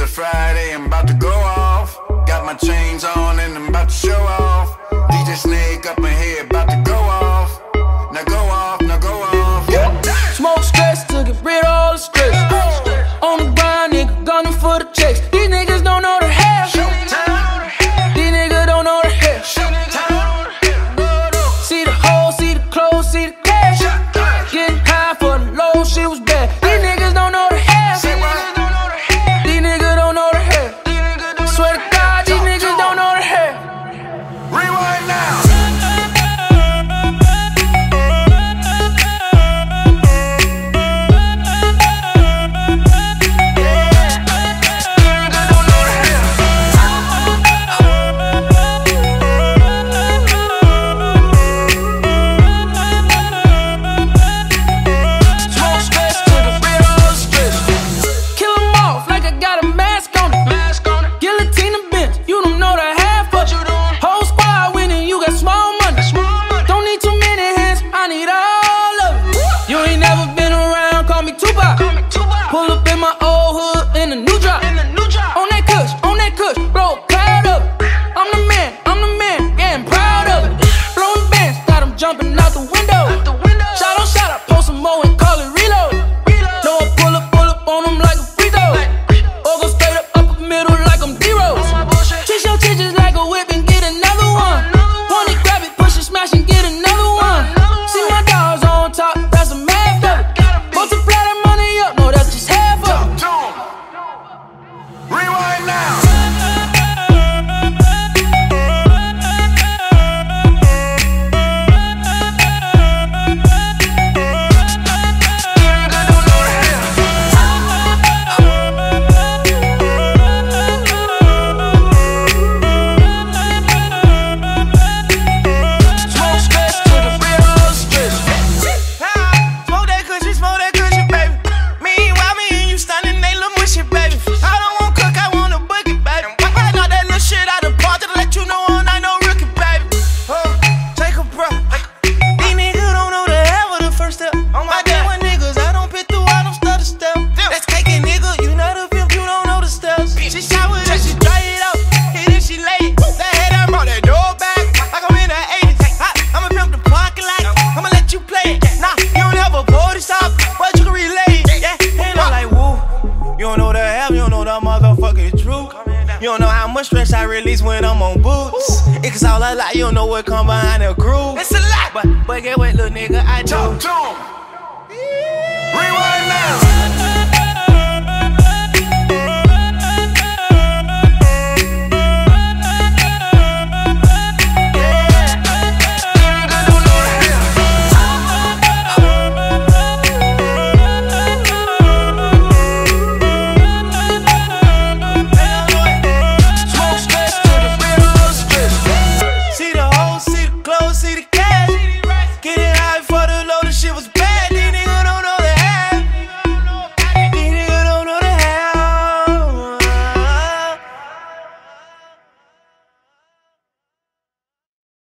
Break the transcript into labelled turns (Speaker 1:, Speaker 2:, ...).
Speaker 1: It's a Friday, I'm about to go off. Got my chains on and I'm about to show
Speaker 2: jumping never pulled to
Speaker 3: stop, but you can relate. Yeah, and I'm like, woo. You don't know the hell, you don't know the motherfucking truth. You don't know how much stress I release when I'm on boots. It's all a lot, you don't know what come behind the groove. It's a lot, but but get what, little nigga, I do.
Speaker 1: Get it